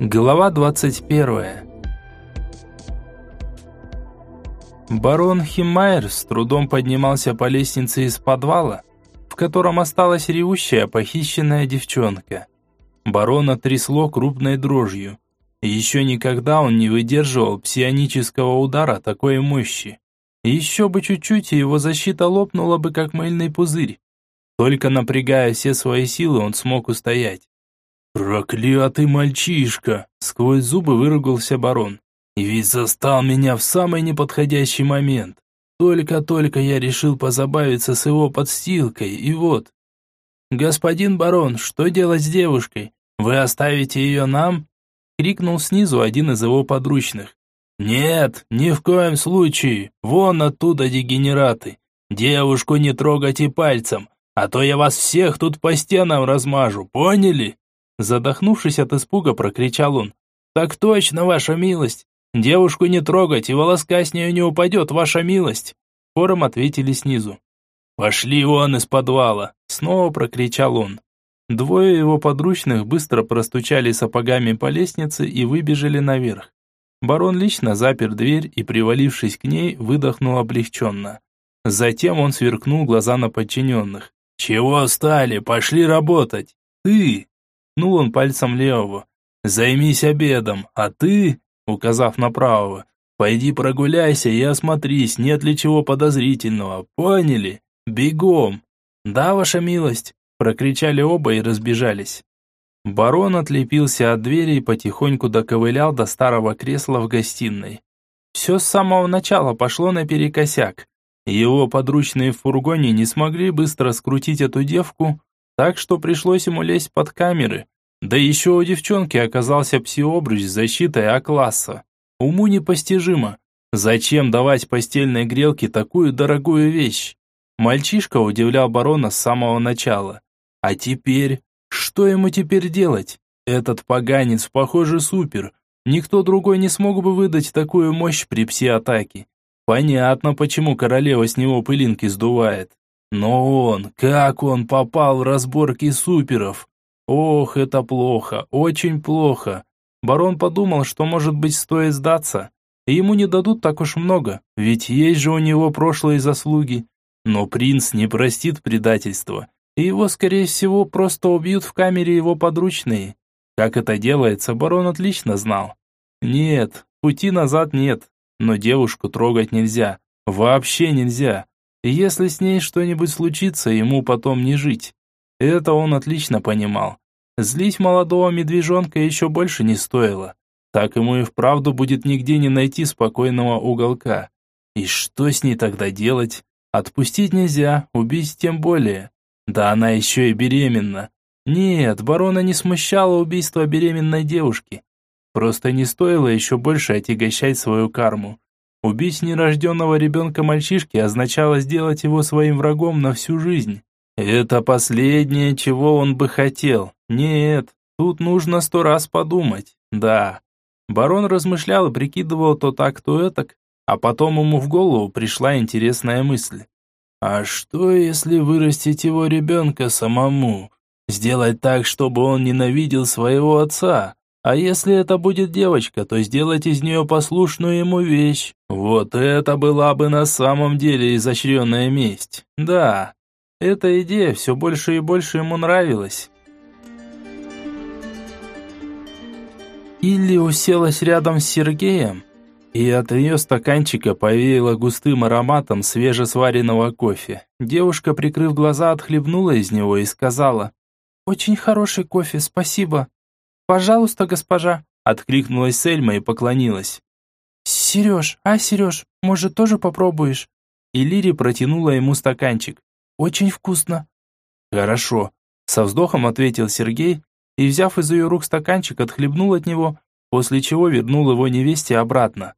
Глава 21. Барон Химмайер с трудом поднимался по лестнице из подвала, в котором осталась ревущая похищенная девчонка. Барона трясло крупной дрожью. Еще никогда он не выдерживал псионического удара такой мощи. Еще бы чуть-чуть, и его защита лопнула бы, как мыльный пузырь. Только напрягая все свои силы, он смог устоять. «Проклятый мальчишка!» — сквозь зубы выругался барон. «И ведь застал меня в самый неподходящий момент. Только-только я решил позабавиться с его подстилкой, и вот...» «Господин барон, что делать с девушкой? Вы оставите ее нам?» — крикнул снизу один из его подручных. «Нет, ни в коем случае. Вон оттуда дегенераты. Девушку не трогайте пальцем, а то я вас всех тут по стенам размажу, поняли?» Задохнувшись от испуга, прокричал он. «Так точно, ваша милость! Девушку не трогать, и волоска с нее не упадет, ваша милость!» Хором ответили снизу. «Пошли вон из подвала!» Снова прокричал он. Двое его подручных быстро простучали сапогами по лестнице и выбежали наверх. Барон лично запер дверь и, привалившись к ней, выдохнул облегченно. Затем он сверкнул глаза на подчиненных. «Чего стали? Пошли работать! Ты!» Ткнул он пальцем левого. «Займись обедом, а ты, указав на правого, пойди прогуляйся и осмотрись, нет ли чего подозрительного, поняли? Бегом!» «Да, ваша милость!» – прокричали оба и разбежались. Барон отлепился от двери и потихоньку доковылял до старого кресла в гостиной. Все с самого начала пошло наперекосяк. Его подручные в фургоне не смогли быстро скрутить эту девку, так что пришлось ему лезть под камеры. Да еще у девчонки оказался псиобруч с защитой А-класса. Уму непостижимо. Зачем давать постельной грелке такую дорогую вещь? Мальчишка удивлял барона с самого начала. А теперь? Что ему теперь делать? Этот поганец, похоже, супер. Никто другой не смог бы выдать такую мощь при пси-атаке. Понятно, почему королева с него пылинки сдувает. Но он, как он попал в разборки суперов? Ох, это плохо, очень плохо. Барон подумал, что, может быть, стоит сдаться. Ему не дадут так уж много, ведь есть же у него прошлые заслуги. Но принц не простит предательства, и его, скорее всего, просто убьют в камере его подручные. Как это делается, барон отлично знал. Нет, пути назад нет, но девушку трогать нельзя. Вообще нельзя. Если с ней что-нибудь случится, ему потом не жить. Это он отлично понимал. Злить молодого медвежонка еще больше не стоило. Так ему и вправду будет нигде не найти спокойного уголка. И что с ней тогда делать? Отпустить нельзя, убить тем более. Да она еще и беременна. Нет, барона не смущало убийство беременной девушки. Просто не стоило еще больше отягощать свою карму. Убить нерожденного ребенка мальчишки означало сделать его своим врагом на всю жизнь. Это последнее, чего он бы хотел. Нет, тут нужно сто раз подумать. Да. Барон размышлял и прикидывал то так, то этак, а потом ему в голову пришла интересная мысль. А что, если вырастить его ребенка самому? Сделать так, чтобы он ненавидел своего отца? А если это будет девочка, то сделать из нее послушную ему вещь. Вот это была бы на самом деле изощренная месть. Да, эта идея все больше и больше ему нравилась. Илли уселась рядом с Сергеем, и от ее стаканчика повеяло густым ароматом свежесваренного кофе. Девушка, прикрыв глаза, отхлебнула из него и сказала, «Очень хороший кофе, спасибо». «Пожалуйста, госпожа», — откликнулась Сельма и поклонилась. «Сереж, а, Сереж, может, тоже попробуешь?» И Лири протянула ему стаканчик. «Очень вкусно». «Хорошо», — со вздохом ответил Сергей и, взяв из ее рук стаканчик, отхлебнул от него, после чего вернул его невесте обратно.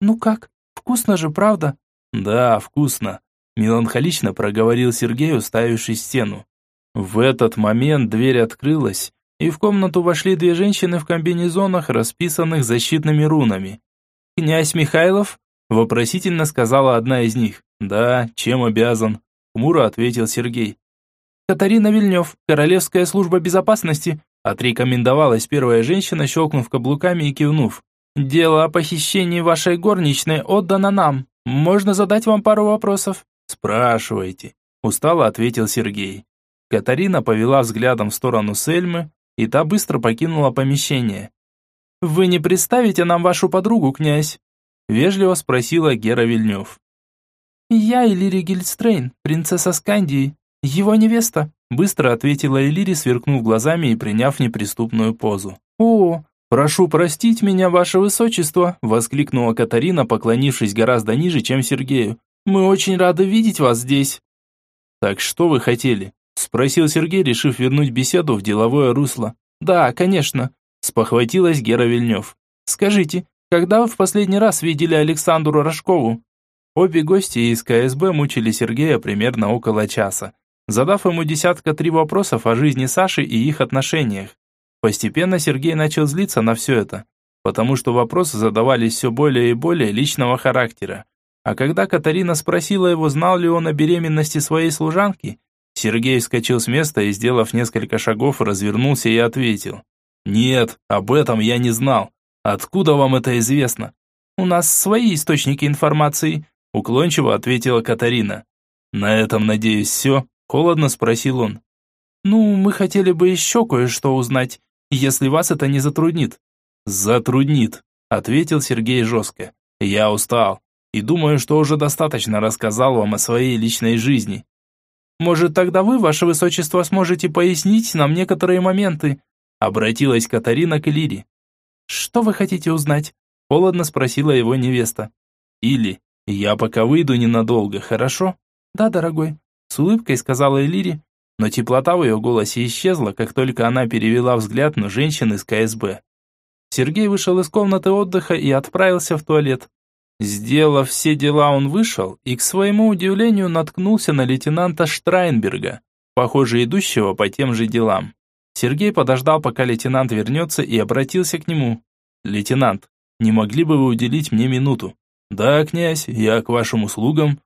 «Ну как, вкусно же, правда?» «Да, вкусно», — меланхолично проговорил Сергей, уставившись в стену. В этот момент дверь открылась, и в комнату вошли две женщины в комбинезонах, расписанных защитными рунами. «Князь Михайлов?» – вопросительно сказала одна из них. «Да, чем обязан?» – хмуро ответил Сергей. Катарина Вильнев, Королевская служба безопасности», отрекомендовалась первая женщина, щелкнув каблуками и кивнув. «Дело о похищении вашей горничной отдано нам. Можно задать вам пару вопросов?» «Спрашивайте», – устало ответил Сергей. Катарина повела взглядом в сторону Сельмы, и та быстро покинула помещение. «Вы не представите нам вашу подругу, князь?» – вежливо спросила Гера Вильнев. «Я Элири Гильдстрейн, принцесса Скандии, его невеста», – быстро ответила Элири, сверкнув глазами и приняв неприступную позу. «О, прошу простить меня, ваше высочество», – воскликнула Катарина, поклонившись гораздо ниже, чем Сергею. «Мы очень рады видеть вас здесь». «Так что вы хотели?» Спросил Сергей, решив вернуть беседу в деловое русло. «Да, конечно», – спохватилась Гера Вильнев. «Скажите, когда вы в последний раз видели Александру Рожкову?» Обе гости из КСБ мучили Сергея примерно около часа, задав ему десятка три вопросов о жизни Саши и их отношениях. Постепенно Сергей начал злиться на все это, потому что вопросы задавались все более и более личного характера. А когда Катарина спросила его, знал ли он о беременности своей служанки, Сергей вскочил с места и, сделав несколько шагов, развернулся и ответил. «Нет, об этом я не знал. Откуда вам это известно?» «У нас свои источники информации», – уклончиво ответила Катарина. «На этом, надеюсь, все?» – холодно спросил он. «Ну, мы хотели бы еще кое-что узнать, если вас это не затруднит». «Затруднит», – ответил Сергей жестко. «Я устал и думаю, что уже достаточно рассказал вам о своей личной жизни. Может, тогда вы, ваше высочество, сможете пояснить нам некоторые моменты?» Обратилась Катарина к Лире. «Что вы хотите узнать?» Холодно спросила его невеста. «Или, я пока выйду ненадолго, хорошо?» «Да, дорогой», с улыбкой сказала Элири, но теплота в ее голосе исчезла, как только она перевела взгляд на женщин из КСБ. Сергей вышел из комнаты отдыха и отправился в туалет. Сделав все дела, он вышел и, к своему удивлению, наткнулся на лейтенанта Штрайнберга, похоже, идущего по тем же делам. Сергей подождал, пока лейтенант вернется, и обратился к нему. «Лейтенант, не могли бы вы уделить мне минуту?» «Да, князь, я к вашим услугам».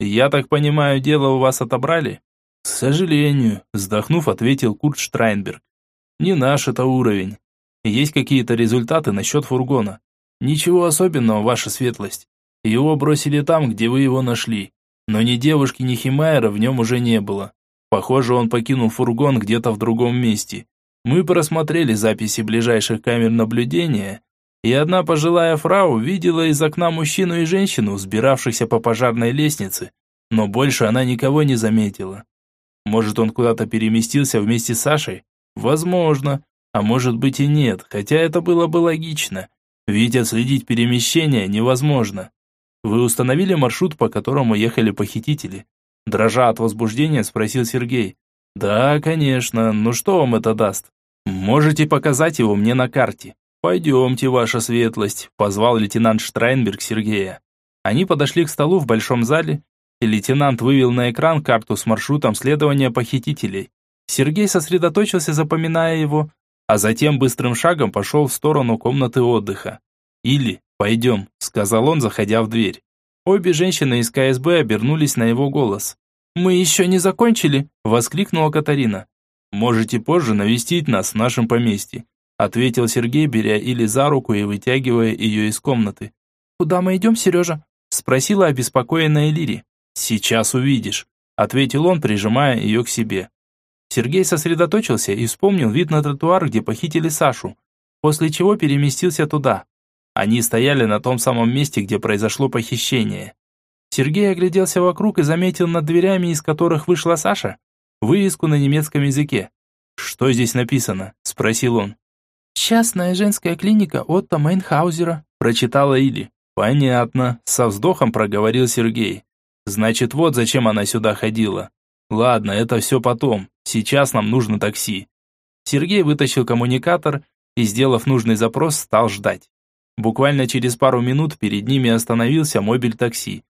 «Я так понимаю, дело у вас отобрали?» «К сожалению», вздохнув, ответил Курт Штрайнберг. «Не наш это уровень. Есть какие-то результаты насчет фургона?» «Ничего особенного, ваша светлость. Его бросили там, где вы его нашли. Но ни девушки, ни Химайера в нем уже не было. Похоже, он покинул фургон где-то в другом месте. Мы просмотрели записи ближайших камер наблюдения, и одна пожилая фрау видела из окна мужчину и женщину, сбиравшихся по пожарной лестнице, но больше она никого не заметила. Может, он куда-то переместился вместе с Сашей? Возможно. А может быть и нет, хотя это было бы логично. Ведь отследить перемещение невозможно. Вы установили маршрут, по которому ехали похитители? Дрожа от возбуждения, спросил Сергей. Да, конечно, но что вам это даст? Можете показать его мне на карте. Пойдемте, ваша светлость, позвал лейтенант Штрайнберг Сергея. Они подошли к столу в большом зале, и лейтенант вывел на экран карту с маршрутом следования похитителей. Сергей сосредоточился, запоминая его, а затем быстрым шагом пошел в сторону комнаты отдыха. «Или, пойдем», — сказал он, заходя в дверь. Обе женщины из КСБ обернулись на его голос. «Мы еще не закончили!» – воскликнула Катарина. «Можете позже навестить нас в нашем поместье», – ответил Сергей, беря Или за руку и вытягивая ее из комнаты. «Куда мы идем, Сережа?» – спросила обеспокоенная Лири. «Сейчас увидишь», – ответил он, прижимая ее к себе. Сергей сосредоточился и вспомнил вид на тротуар, где похитили Сашу, после чего переместился туда. Они стояли на том самом месте, где произошло похищение. Сергей огляделся вокруг и заметил над дверями, из которых вышла Саша, вывеску на немецком языке. «Что здесь написано?» – спросил он. «Частная женская клиника Отто Мейнхаузера», – прочитала Или. «Понятно», – со вздохом проговорил Сергей. «Значит, вот зачем она сюда ходила. Ладно, это все потом. Сейчас нам нужно такси. Сергей вытащил коммуникатор и, сделав нужный запрос, стал ждать. Буквально через пару минут перед ними остановился мобиль такси.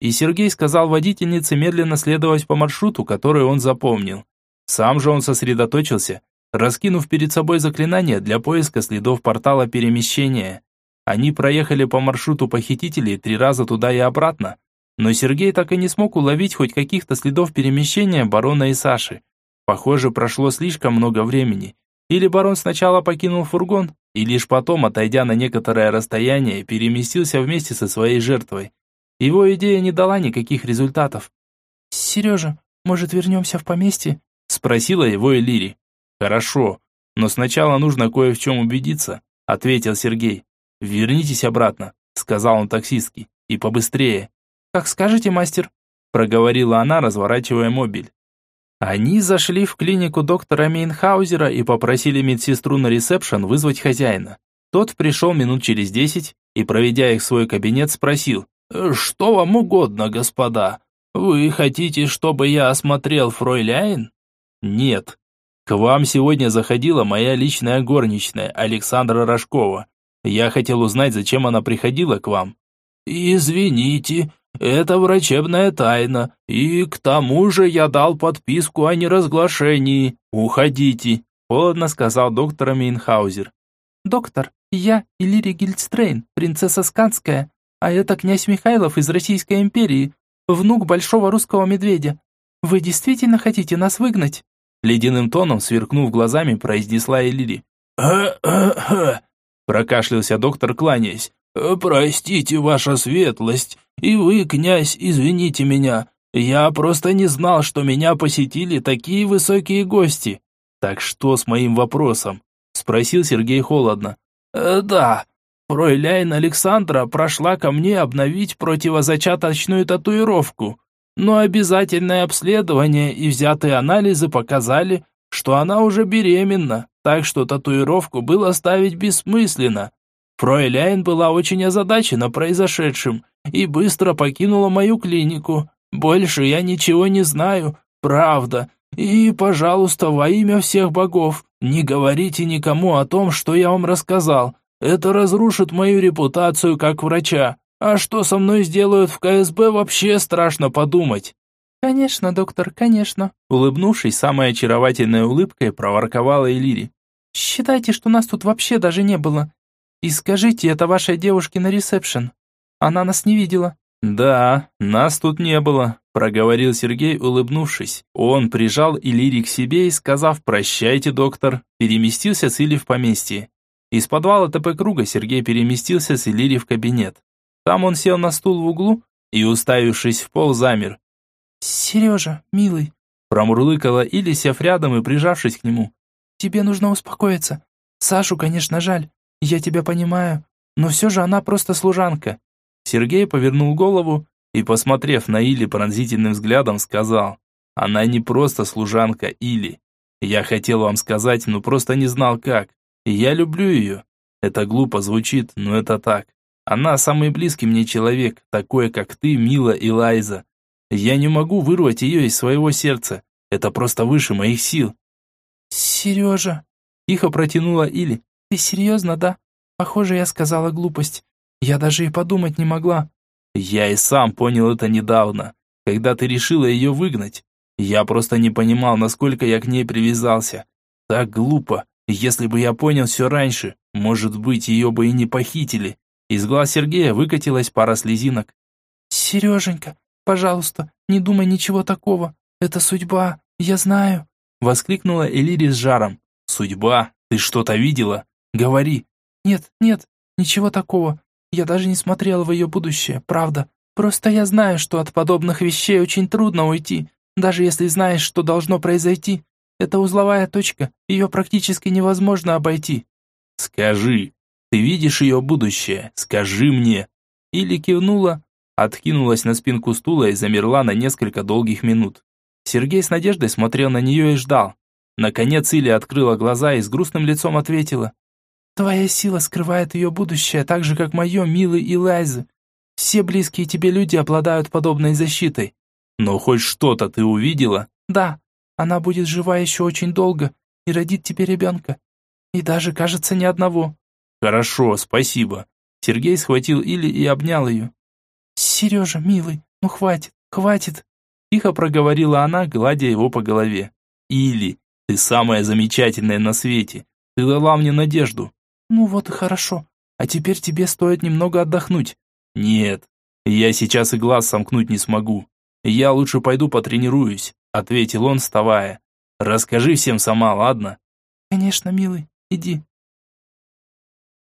И Сергей сказал водительнице медленно следовать по маршруту, который он запомнил. Сам же он сосредоточился, раскинув перед собой заклинание для поиска следов портала перемещения. Они проехали по маршруту похитителей три раза туда и обратно, но Сергей так и не смог уловить хоть каких-то следов перемещения барона и Саши. Похоже, прошло слишком много времени. Или барон сначала покинул фургон, и лишь потом, отойдя на некоторое расстояние, переместился вместе со своей жертвой. Его идея не дала никаких результатов. «Сережа, может, вернемся в поместье?» – спросила его Элири. «Хорошо, но сначала нужно кое в чем убедиться», – ответил Сергей. «Вернитесь обратно», – сказал он таксистке, – «и побыстрее». «Как скажете, мастер», – проговорила она, разворачивая мобиль. Они зашли в клинику доктора Мейнхаузера и попросили медсестру на ресепшн вызвать хозяина. Тот пришел минут через десять и, проведя их в свой кабинет, спросил, «Что вам угодно, господа? Вы хотите, чтобы я осмотрел фройляйн?» «Нет. К вам сегодня заходила моя личная горничная, Александра Рожкова. Я хотел узнать, зачем она приходила к вам». «Извините, это врачебная тайна, и к тому же я дал подписку о неразглашении. Уходите», – холодно сказал доктор Мейнхаузер. «Доктор, я Иллирия Гильдстрейн, принцесса Сканская, а это князь Михайлов из Российской империи, внук большого русского медведя. Вы действительно хотите нас выгнать?» Ледяным тоном, сверкнув глазами, произнесла Элири. «Ха-ха-ха!» Прокашлялся доктор, кланяясь. «Простите, ваша светлость, и вы, князь, извините меня. Я просто не знал, что меня посетили такие высокие гости. Так что с моим вопросом?» Спросил Сергей холодно. «Э, «Да, фройляйн Александра прошла ко мне обновить противозачаточную татуировку, но обязательное обследование и взятые анализы показали, что она уже беременна, так что татуировку было ставить бессмысленно. Фройляйн была очень озадачена произошедшим и быстро покинула мою клинику. Больше я ничего не знаю, правда. И, пожалуйста, во имя всех богов, не говорите никому о том, что я вам рассказал. Это разрушит мою репутацию как врача. А что со мной сделают в КСБ, вообще страшно подумать. «Конечно, доктор, конечно», улыбнувшись самой очаровательной улыбкой, проворковала Элири. «Считайте, что нас тут вообще даже не было. И скажите это вашей девушке на ресепшн. Она нас не видела». «Да, нас тут не было», – проговорил Сергей, улыбнувшись. Он прижал Иллири к себе и, сказав «прощайте, доктор», переместился с Илли в поместье. Из подвала ТП Круга Сергей переместился с Иллири в кабинет. Там он сел на стул в углу и, уставившись в пол, замер. «Сережа, милый», – промурлыкала Илли, сев рядом и прижавшись к нему. «Тебе нужно успокоиться. Сашу, конечно, жаль, я тебя понимаю, но все же она просто служанка». Сергей повернул голову и, посмотрев на Или пронзительным взглядом, сказал, «Она не просто служанка Или. Я хотел вам сказать, но просто не знал как. Я люблю ее. Это глупо звучит, но это так. Она самый близкий мне человек, такой, как ты, Мила и Лайза. Я не могу вырвать ее из своего сердца. Это просто выше моих сил». «Сережа», – тихо протянула Или, «Ты серьезно, да? Похоже, я сказала глупость. Я даже и подумать не могла». «Я и сам понял это недавно, когда ты решила ее выгнать. Я просто не понимал, насколько я к ней привязался. Так глупо. Если бы я понял все раньше, может быть, ее бы и не похитили». Из глаз Сергея выкатилась пара слезинок. «Сереженька, пожалуйста, не думай ничего такого. Это судьба, я знаю», воскликнула Элири с жаром. «Судьба? Ты что-то видела?» Говори». «Нет, нет, ничего такого. Я даже не смотрела в ее будущее, правда. Просто я знаю, что от подобных вещей очень трудно уйти, даже если знаешь, что должно произойти. Это узловая точка, ее практически невозможно обойти». «Скажи, ты видишь ее будущее? Скажи мне!» Или кивнула, откинулась на спинку стула и замерла на несколько долгих минут. Сергей с надеждой смотрел на нее и ждал. Наконец Иля открыла глаза и с грустным лицом ответила. Твоя сила скрывает ее будущее, так же, как мое, милый Илайзы. Все близкие тебе люди обладают подобной защитой. Но хоть что-то ты увидела? Да, она будет жива еще очень долго и родит тебе ребенка. И даже, кажется, ни одного. Хорошо, спасибо. Сергей схватил Или и обнял ее. Сережа, милый, ну хватит, хватит. Тихо проговорила она, гладя его по голове. Или, ты самая замечательная на свете. Ты дала мне надежду. «Ну вот и хорошо. А теперь тебе стоит немного отдохнуть». «Нет, я сейчас и глаз сомкнуть не смогу. Я лучше пойду потренируюсь», ответил он, вставая. Расскажи всем сама, ладно?» «Конечно, милый, иди».